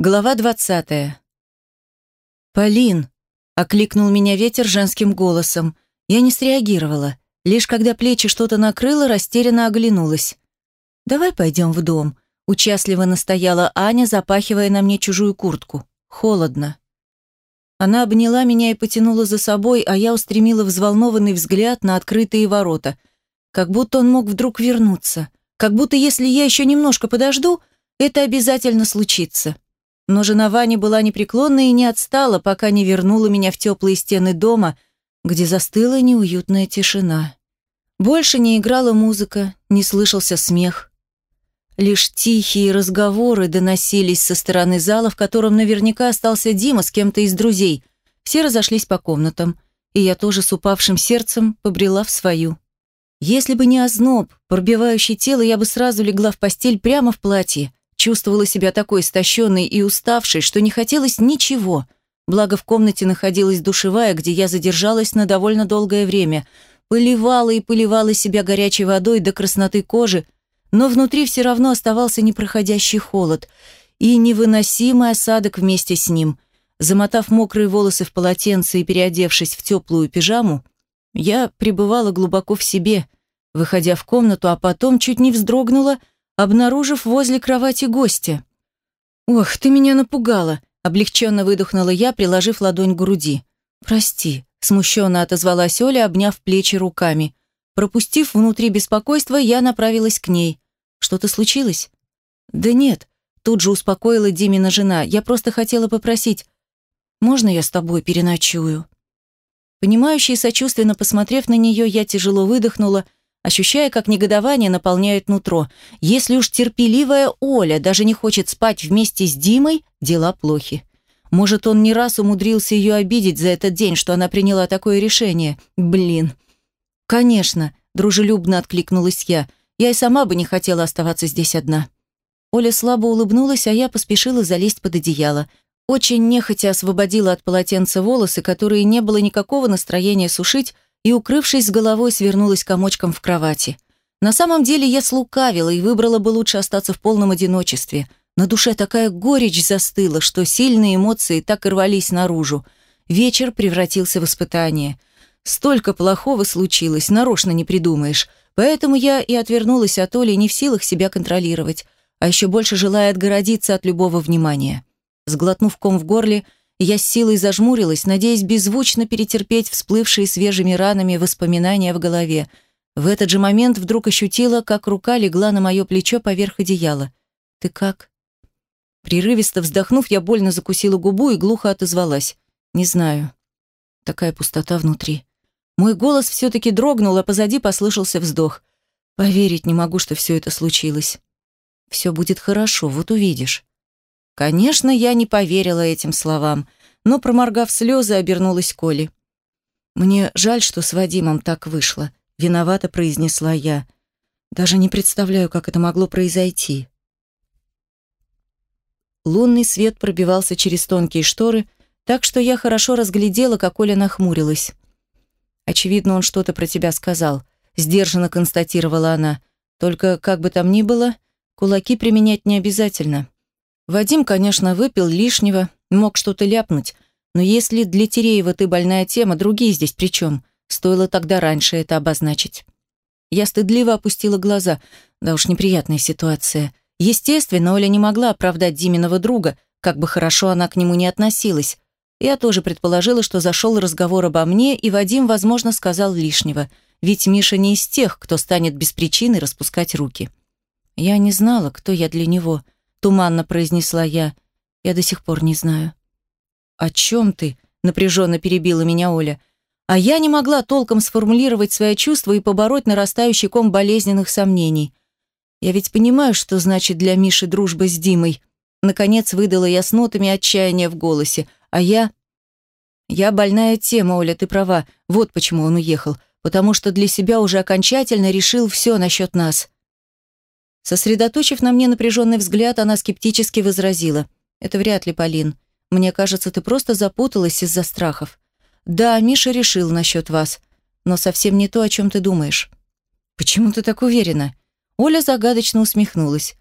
Глава двадцатая. «Полин!» — окликнул меня ветер женским голосом. Я не среагировала. Лишь когда плечи что-то накрыло, растерянно оглянулась. «Давай пойдем в дом», — участливо настояла Аня, запахивая на мне чужую куртку. «Холодно». Она обняла меня и потянула за собой, а я устремила взволнованный взгляд на открытые ворота. Как будто он мог вдруг вернуться. Как будто если я еще немножко подожду, это обязательно случится. Но жена Вани была непреклонна и не отстала, пока не вернула меня в теплые стены дома, где застыла неуютная тишина. Больше не играла музыка, не слышался смех. Лишь тихие разговоры доносились со стороны зала, в котором наверняка остался Дима с кем-то из друзей. Все разошлись по комнатам, и я тоже с упавшим сердцем побрела в свою. Если бы не озноб, пробивающий тело, я бы сразу легла в постель прямо в платье, Чувствовала себя такой истощенной и уставшей, что не хотелось ничего. Благо в комнате находилась душевая, где я задержалась на довольно долгое время. Поливала и поливала себя горячей водой до красноты кожи, но внутри все равно оставался непроходящий холод и невыносимый осадок вместе с ним. Замотав мокрые волосы в полотенце и переодевшись в теплую пижаму, я пребывала глубоко в себе, выходя в комнату, а потом чуть не вздрогнула, обнаружив возле кровати гостя. «Ох, ты меня напугала!» – облегченно выдохнула я, приложив ладонь к груди. «Прости», – смущенно отозвалась Оля, обняв плечи руками. Пропустив внутри беспокойство, я направилась к ней. «Что-то случилось?» «Да нет», – тут же успокоила Димина жена. «Я просто хотела попросить, можно я с тобой переночую?» Понимающий и сочувственно посмотрев на нее, я тяжело выдохнула – ощущая, как негодование наполняет нутро. Если уж терпеливая Оля даже не хочет спать вместе с Димой, дела плохи. Может, он не раз умудрился ее обидеть за этот день, что она приняла такое решение. Блин. Конечно, дружелюбно откликнулась я. Я и сама бы не хотела оставаться здесь одна. Оля слабо улыбнулась, а я поспешила залезть под одеяло. Очень нехотя освободила от полотенца волосы, которые не было никакого настроения сушить, и, укрывшись с головой, свернулась комочком в кровати. На самом деле я слукавила и выбрала бы лучше остаться в полном одиночестве. На душе такая горечь застыла, что сильные эмоции так и рвались наружу. Вечер превратился в испытание. Столько плохого случилось, нарочно не придумаешь. Поэтому я и отвернулась от Оли, не в силах себя контролировать, а еще больше желая отгородиться от любого внимания. Сглотнув ком в горле, я с силой зажмурилась, надеясь беззвучно перетерпеть всплывшие свежими ранами воспоминания в голове. В этот же момент вдруг ощутила, как рука легла на мое плечо поверх одеяла. «Ты как?» Прерывисто вздохнув, я больно закусила губу и глухо отозвалась. «Не знаю. Такая пустота внутри». Мой голос все-таки дрогнул, а позади послышался вздох. Поверить не могу, что все это случилось. «Все будет хорошо, вот увидишь». Конечно, я не поверила этим словам, но, проморгав слезы, обернулась к. «Мне жаль, что с Вадимом так вышло», — виновато произнесла я. «Даже не представляю, как это могло произойти». Лунный свет пробивался через тонкие шторы, так что я хорошо разглядела, как Оля нахмурилась. «Очевидно, он что-то про тебя сказал», — сдержанно констатировала она. «Только, как бы там ни было, кулаки применять не обязательно». Вадим, конечно, выпил лишнего, мог что-то ляпнуть, но если для Тереева ты больная тема, другие здесь при чем? Стоило тогда раньше это обозначить. Я стыдливо опустила глаза. Да уж неприятная ситуация. Естественно, Оля не могла оправдать Диминого друга, как бы хорошо она к нему не относилась. Я тоже предположила, что зашел разговор обо мне, и Вадим, возможно, сказал лишнего. Ведь Миша не из тех, кто станет без причины распускать руки. Я не знала, кто я для него —— туманно произнесла я. «Я до сих пор не знаю». «О чем ты?» — напряженно перебила меня Оля. А я не могла толком сформулировать свои чувства и побороть нарастающий ком болезненных сомнений. Я ведь понимаю, что значит для Миши дружба с Димой. Наконец выдала я с нотами отчаяния в голосе. А я... Я больная тема, Оля, ты права. Вот почему он уехал. Потому что для себя уже окончательно решил все насчет нас. Сосредоточив на мне напряженный взгляд, она скептически возразила. «Это вряд ли, Полин. Мне кажется, ты просто запуталась из-за страхов. Да, Миша решил насчет вас, но совсем не то, о чем ты думаешь». «Почему ты так уверена?» Оля загадочно усмехнулась.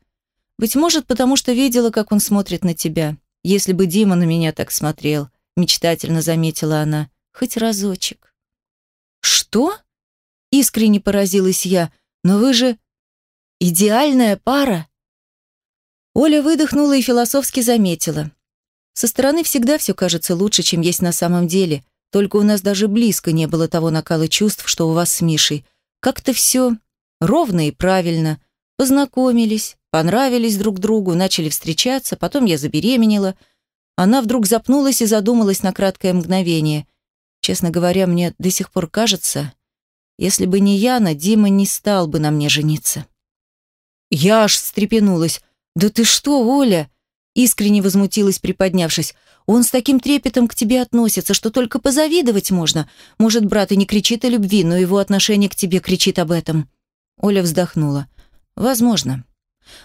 «Быть может, потому что видела, как он смотрит на тебя. если бы Дима на меня так смотрел, мечтательно заметила она. Хоть разочек. Что? Искренне поразилась я. Но вы же идеальная пара. Оля выдохнула и философски заметила. Со стороны всегда все кажется лучше, чем есть на самом деле. Только у нас даже близко не было того накала чувств, что у вас с Мишей. Как-то все ровно и правильно. Познакомились, понравились друг другу, начали встречаться, потом я забеременела. Она вдруг запнулась и задумалась на краткое мгновение. Честно говоря, мне до сих пор кажется, если бы не Яна, Дима не стал бы на мне жениться. Я аж встрепенулась. «Да ты что, Оля?» Искренне возмутилась, приподнявшись. «Он с таким трепетом к тебе относится, что только позавидовать можно. Может, брат и не кричит о любви, но его отношение к тебе кричит об этом». Оля вздохнула. «Возможно.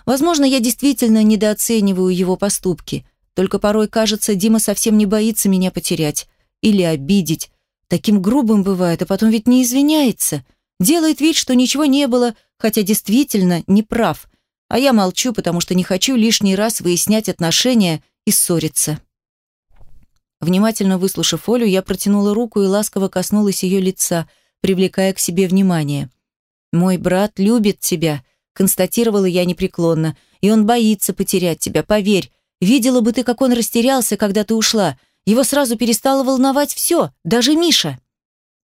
Возможно, я действительно недооцениваю его поступки. Только порой кажется, Дима совсем не боится меня потерять. Или обидеть. Таким грубым бывает, а потом ведь не извиняется. Делает вид, что ничего не было, хотя действительно не прав а я молчу, потому что не хочу лишний раз выяснять отношения и ссориться. Внимательно выслушав Олю, я протянула руку и ласково коснулась ее лица, привлекая к себе внимание. «Мой брат любит тебя», — констатировала я непреклонно, «и он боится потерять тебя, поверь. Видела бы ты, как он растерялся, когда ты ушла. Его сразу перестало волновать все, даже Миша».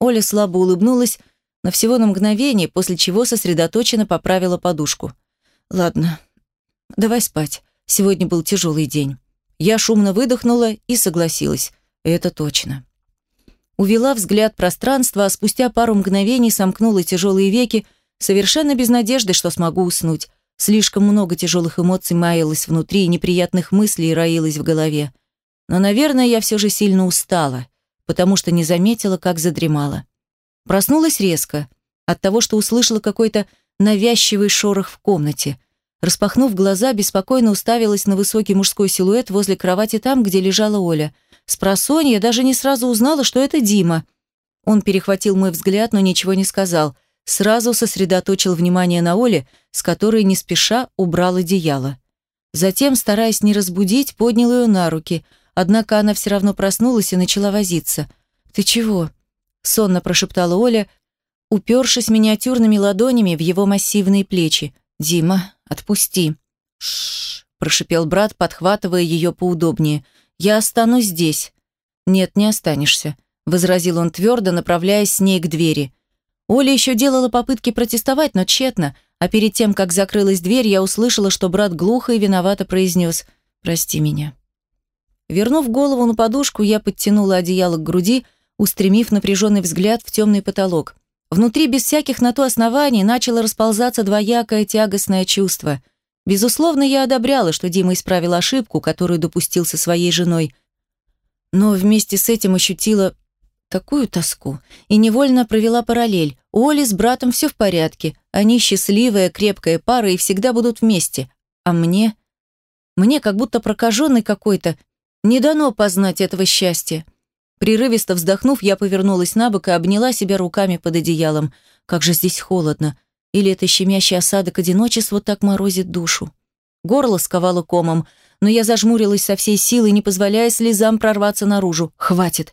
Оля слабо улыбнулась, но всего на мгновение, после чего сосредоточенно поправила подушку. Ладно, давай спать. Сегодня был тяжелый день. Я шумно выдохнула и согласилась. Это точно. Увела взгляд пространства, а спустя пару мгновений сомкнула тяжелые веки, совершенно без надежды, что смогу уснуть. Слишком много тяжелых эмоций маялось внутри и неприятных мыслей роилось в голове. Но, наверное, я все же сильно устала, потому что не заметила, как задремала. Проснулась резко, от того, что услышала какой-то навязчивый шорох в комнате. Распахнув глаза, беспокойно уставилась на высокий мужской силуэт возле кровати там, где лежала Оля. С просонья даже не сразу узнала, что это Дима. Он перехватил мой взгляд, но ничего не сказал. Сразу сосредоточил внимание на Оле, с которой не спеша убрал одеяло. Затем, стараясь не разбудить, поднял ее на руки, однако она все равно проснулась и начала возиться. «Ты чего?» — сонно прошептала Оля, упершись миниатюрными ладонями в его массивные плечи. «Дима, отпусти!» «Шшш!» – прошипел брат, подхватывая ее поудобнее. «Я останусь здесь». «Нет, не останешься», – возразил он твердо, направляясь с ней к двери. Оля еще делала попытки протестовать, но тщетно, а перед тем, как закрылась дверь, я услышала, что брат глухо и виновато произнес «Прости меня». Вернув голову на подушку, я подтянула одеяло к груди, устремив напряженный взгляд в темный потолок. Внутри без всяких на то оснований начало расползаться двоякое тягостное чувство. Безусловно, я одобряла, что Дима исправил ошибку, которую допустил со своей женой. Но вместе с этим ощутила такую тоску и невольно провела параллель. У Оли с братом все в порядке, они счастливая, крепкая пара и всегда будут вместе. А мне? Мне, как будто прокаженный какой-то, не дано познать этого счастья. Прерывисто вздохнув, я повернулась на бок и обняла себя руками под одеялом. Как же здесь холодно. Или это щемящий осадок одиночества так морозит душу. Горло сковало комом, но я зажмурилась со всей силы, не позволяя слезам прорваться наружу. Хватит.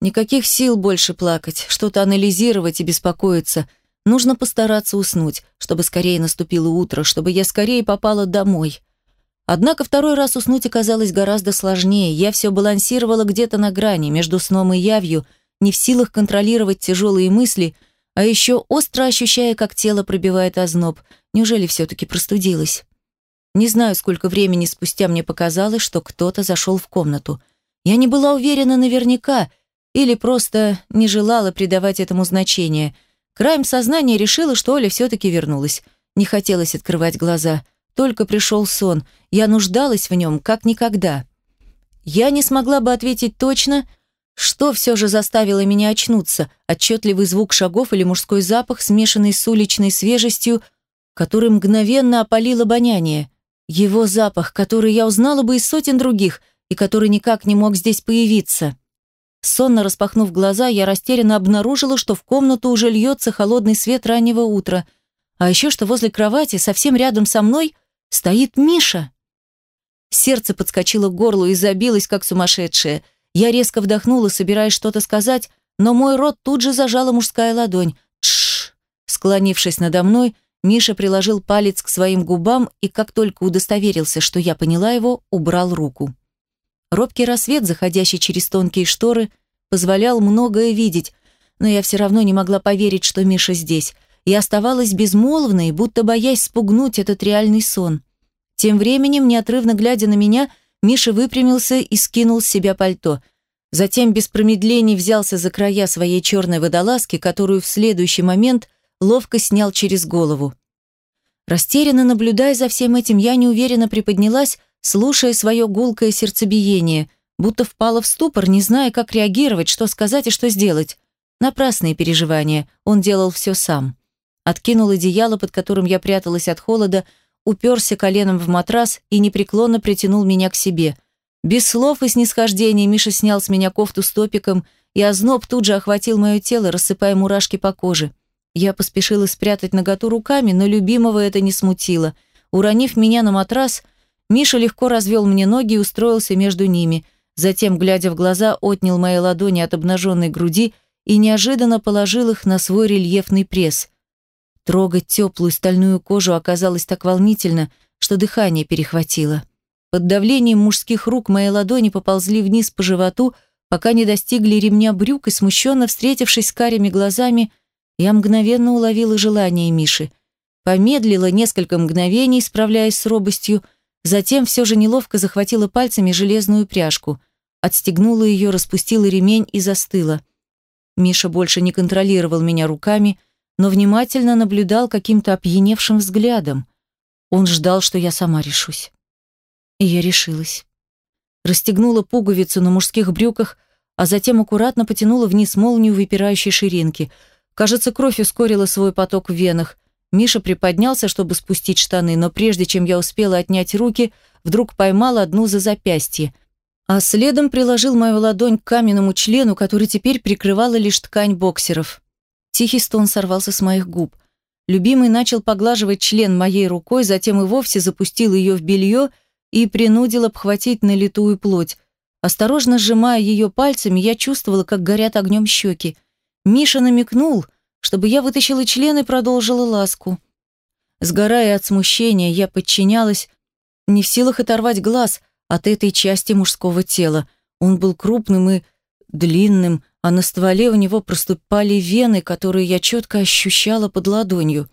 Никаких сил больше плакать, что-то анализировать и беспокоиться. Нужно постараться уснуть, чтобы скорее наступило утро, чтобы я скорее попала домой. Однако второй раз уснуть оказалось гораздо сложнее. Я все балансировала где-то на грани, между сном и явью, не в силах контролировать тяжелые мысли, а еще остро ощущая, как тело пробивает озноб. Неужели все-таки простудилась? Не знаю, сколько времени спустя мне показалось, что кто-то зашел в комнату. Я не была уверена наверняка или просто не желала придавать этому значения. Краем сознания решила, что Оля все-таки вернулась. Не хотелось открывать глаза – только пришел сон, я нуждалась в нем, как никогда. Я не смогла бы ответить точно, что все же заставило меня очнуться, отчетливый звук шагов или мужской запах, смешанный с уличной свежестью, который мгновенно опалил обоняние. Его запах, который я узнала бы из сотен других и который никак не мог здесь появиться. Сонно распахнув глаза, я растерянно обнаружила, что в комнату уже льется холодный свет раннего утра, а еще что возле кровати, совсем рядом со мной – стоит Миша. Сердце подскочило к горлу и забилось, как сумасшедшее. Я резко вдохнула, собираясь что-то сказать, но мой рот тут же зажала мужская ладонь. Тш! Склонившись надо мной, Миша приложил палец к своим губам и, как только удостоверился, что я поняла его, убрал руку. Робкий рассвет, заходящий через тонкие шторы, позволял многое видеть, но я все равно не могла поверить, что Миша здесь, и оставалась безмолвной, будто боясь спугнуть этот реальный сон. Тем временем, неотрывно глядя на меня, Миша выпрямился и скинул с себя пальто. Затем без промедлений взялся за края своей черной водолазки, которую в следующий момент ловко снял через голову. Растерянно наблюдая за всем этим, я неуверенно приподнялась, слушая свое гулкое сердцебиение, будто впала в ступор, не зная, как реагировать, что сказать и что сделать. Напрасные переживания, он делал все сам. Откинул одеяло, под которым я пряталась от холода, уперся коленом в матрас и непреклонно притянул меня к себе. Без слов и снисхождения Миша снял с меня кофту с топиком, и озноб тут же охватил мое тело, рассыпая мурашки по коже. Я поспешила спрятать наготу руками, но любимого это не смутило. Уронив меня на матрас, Миша легко развел мне ноги и устроился между ними. Затем, глядя в глаза, отнял мои ладони от обнаженной груди и неожиданно положил их на свой рельефный пресс. Трогать теплую стальную кожу оказалось так волнительно, что дыхание перехватило. Под давлением мужских рук мои ладони поползли вниз по животу, пока не достигли ремня брюк и, смущенно встретившись с карими глазами, я мгновенно уловила желание Миши. Помедлила несколько мгновений, справляясь с робостью, затем все же неловко захватила пальцами железную пряжку. Отстегнула ее, распустила ремень и застыла. Миша больше не контролировал меня руками, но внимательно наблюдал каким-то опьяневшим взглядом. Он ждал, что я сама решусь. И я решилась. Расстегнула пуговицу на мужских брюках, а затем аккуратно потянула вниз молнию выпирающей ширинки – Кажется, кровь ускорила свой поток в венах. Миша приподнялся, чтобы спустить штаны, но прежде чем я успела отнять руки, вдруг поймал одну за запястье, а следом приложил мою ладонь к каменному члену, который теперь прикрывала лишь ткань боксеров. Тихий стон сорвался с моих губ. Любимый начал поглаживать член моей рукой, затем и вовсе запустил ее в белье и принудил обхватить налитую плоть. Осторожно сжимая ее пальцами, я чувствовала, как горят огнем щеки. Миша намекнул, чтобы я вытащила член и продолжила ласку. Сгорая от смущения, я подчинялась, не в силах оторвать глаз от этой части мужского тела. Он был крупным и длинным, а на стволе у него проступали вены, которые я четко ощущала под ладонью.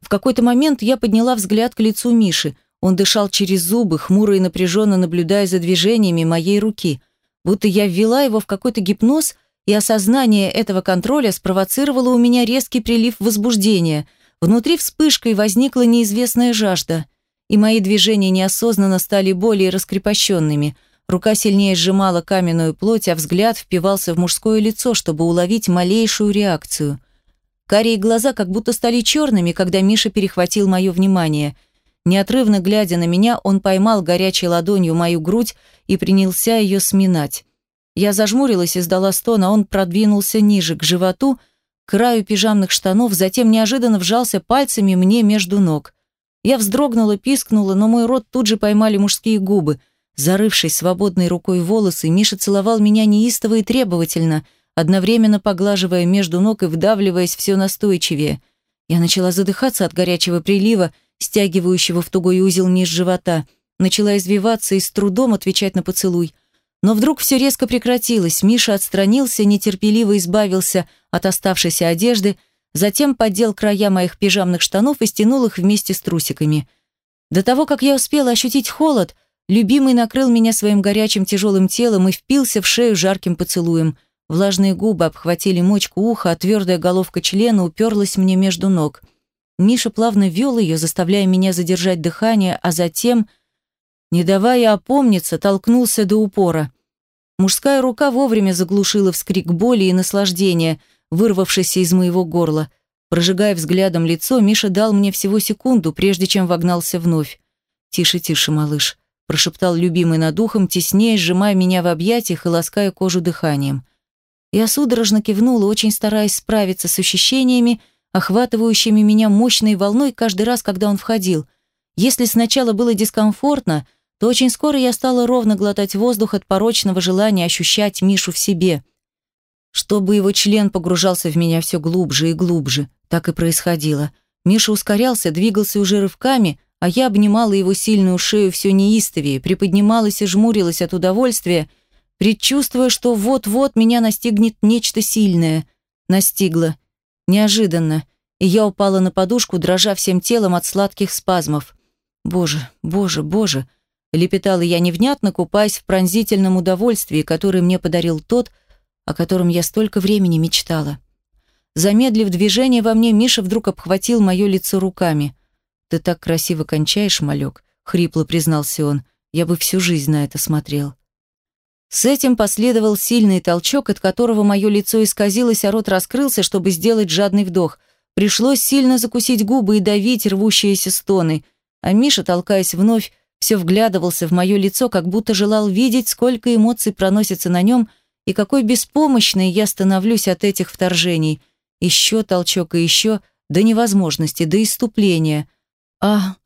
В какой-то момент я подняла взгляд к лицу Миши. Он дышал через зубы, хмуро и напряженно наблюдая за движениями моей руки. Будто я ввела его в какой-то гипноз – и осознание этого контроля спровоцировало у меня резкий прилив возбуждения. Внутри вспышкой возникла неизвестная жажда, и мои движения неосознанно стали более раскрепощенными. Рука сильнее сжимала каменную плоть, а взгляд впивался в мужское лицо, чтобы уловить малейшую реакцию. Карие глаза как будто стали черными, когда Миша перехватил мое внимание. Неотрывно глядя на меня, он поймал горячей ладонью мою грудь и принялся ее сминать. Я зажмурилась и сдала стон, а он продвинулся ниже, к животу, к краю пижамных штанов, затем неожиданно вжался пальцами мне между ног. Я вздрогнула, пискнула, но мой рот тут же поймали мужские губы. Зарывшись свободной рукой волосы, Миша целовал меня неистово и требовательно, одновременно поглаживая между ног и вдавливаясь все настойчивее. Я начала задыхаться от горячего прилива, стягивающего в тугой узел низ живота, начала извиваться и с трудом отвечать на поцелуй – но вдруг все резко прекратилось. Миша отстранился, нетерпеливо избавился от оставшейся одежды, затем поддел края моих пижамных штанов и стянул их вместе с трусиками. До того, как я успела ощутить холод, любимый накрыл меня своим горячим тяжелым телом и впился в шею жарким поцелуем. Влажные губы обхватили мочку уха, а твердая головка члена уперлась мне между ног. Миша плавно вел ее, заставляя меня задержать дыхание, а затем не давая опомниться, толкнулся до упора. Мужская рука вовремя заглушила вскрик боли и наслаждения, вырвавшийся из моего горла. Прожигая взглядом лицо, Миша дал мне всего секунду, прежде чем вогнался вновь. «Тише, тише, малыш», – прошептал любимый над ухом, теснее сжимая меня в объятиях и лаская кожу дыханием. Я судорожно кивнула, очень стараясь справиться с ощущениями, охватывающими меня мощной волной каждый раз, когда он входил. Если сначала было дискомфортно, то очень скоро я стала ровно глотать воздух от порочного желания ощущать Мишу в себе. Чтобы его член погружался в меня все глубже и глубже. Так и происходило. Миша ускорялся, двигался уже рывками, а я обнимала его сильную шею все неистовее, приподнималась и жмурилась от удовольствия, предчувствуя, что вот-вот меня настигнет нечто сильное. Настигло. Неожиданно. И я упала на подушку, дрожа всем телом от сладких спазмов. «Боже, боже, боже!» Лепетала я невнятно, купаясь в пронзительном удовольствии, которое мне подарил тот, о котором я столько времени мечтала. Замедлив движение во мне, Миша вдруг обхватил мое лицо руками. «Ты так красиво кончаешь, малек», — хрипло признался он. «Я бы всю жизнь на это смотрел». С этим последовал сильный толчок, от которого мое лицо исказилось, а рот раскрылся, чтобы сделать жадный вдох. Пришлось сильно закусить губы и давить рвущиеся стоны, а Миша, толкаясь вновь, все вглядывался в мое лицо, как будто желал видеть, сколько эмоций проносится на нем и какой беспомощной я становлюсь от этих вторжений. Еще толчок и еще, до невозможности, до иступления. «Ах,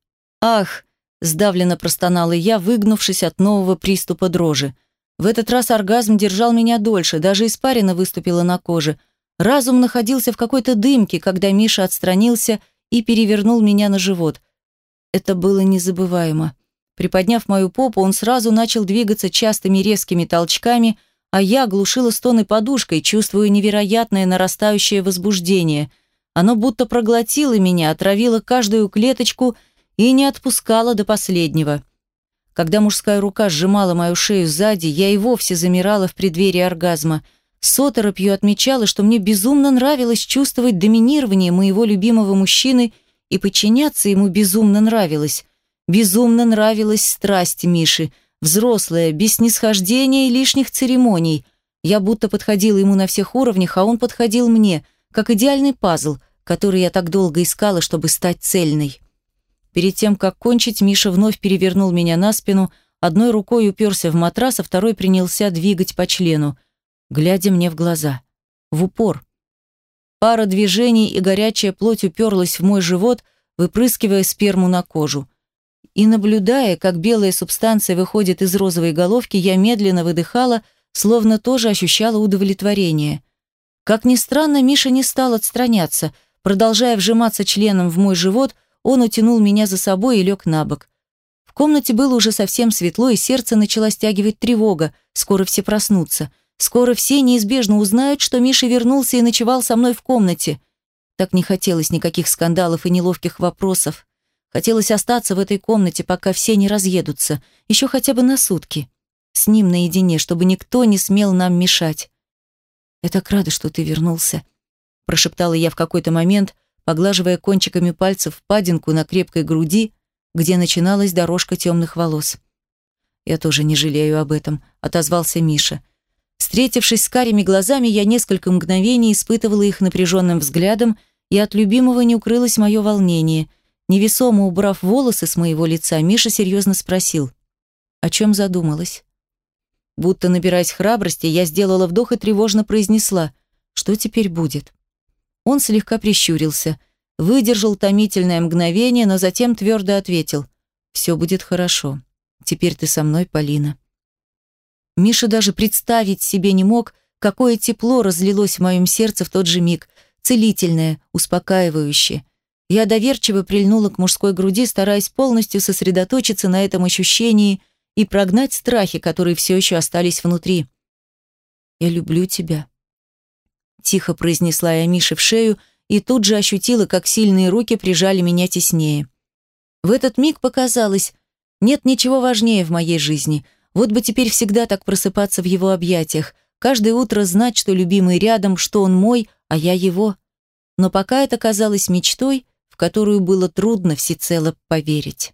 ах!» – сдавленно простонала я, выгнувшись от нового приступа дрожи. В этот раз оргазм держал меня дольше, даже испарина выступила на коже. Разум находился в какой-то дымке, когда Миша отстранился и перевернул меня на живот. Это было незабываемо. Приподняв мою попу, он сразу начал двигаться частыми резкими толчками, а я глушила стоны подушкой, чувствуя невероятное нарастающее возбуждение. Оно будто проглотило меня, отравило каждую клеточку и не отпускало до последнего. Когда мужская рука сжимала мою шею сзади, я и вовсе замирала в преддверии оргазма. С оторопью отмечала, что мне безумно нравилось чувствовать доминирование моего любимого мужчины и подчиняться ему безумно нравилось. Безумно нравилась страсть Миши, взрослая, без снисхождения и лишних церемоний. Я будто подходила ему на всех уровнях, а он подходил мне, как идеальный пазл, который я так долго искала, чтобы стать цельной. Перед тем, как кончить, Миша вновь перевернул меня на спину, одной рукой уперся в матрас, а второй принялся двигать по члену, глядя мне в глаза. В упор. Пара движений, и горячая плоть уперлась в мой живот, выпрыскивая сперму на кожу. И наблюдая, как белая субстанция выходит из розовой головки, я медленно выдыхала, словно тоже ощущала удовлетворение. Как ни странно, Миша не стал отстраняться, продолжая вжиматься членом в мой живот – он утянул меня за собой и лег на бок. В комнате было уже совсем светло, и сердце начало стягивать тревога. Скоро все проснутся. Скоро все неизбежно узнают, что Миша вернулся и ночевал со мной в комнате. Так не хотелось никаких скандалов и неловких вопросов. Хотелось остаться в этой комнате, пока все не разъедутся, еще хотя бы на сутки. С ним наедине, чтобы никто не смел нам мешать. «Я так рада, что ты вернулся», – прошептала я в какой-то момент, поглаживая кончиками пальцев падинку на крепкой груди, где начиналась дорожка темных волос. «Я тоже не жалею об этом», — отозвался Миша. Встретившись с карими глазами, я несколько мгновений испытывала их напряженным взглядом, и от любимого не укрылось мое волнение. Невесомо убрав волосы с моего лица, Миша серьезно спросил, о чем задумалась. Будто набираясь храбрости, я сделала вдох и тревожно произнесла, что теперь будет. Он слегка прищурился, выдержал томительное мгновение, но затем твердо ответил «Все будет хорошо. Теперь ты со мной, Полина». Миша даже представить себе не мог, какое тепло разлилось в моем сердце в тот же миг, целительное, успокаивающее. Я доверчиво прильнула к мужской груди, стараясь полностью сосредоточиться на этом ощущении и прогнать страхи, которые все еще остались внутри. «Я люблю тебя», Тихо произнесла я Мише в шею и тут же ощутила, как сильные руки прижали меня теснее. В этот миг показалось, нет ничего важнее в моей жизни. Вот бы теперь всегда так просыпаться в его объятиях, каждое утро знать, что любимый рядом, что он мой, а я его. Но пока это казалось мечтой, в которую было трудно всецело поверить.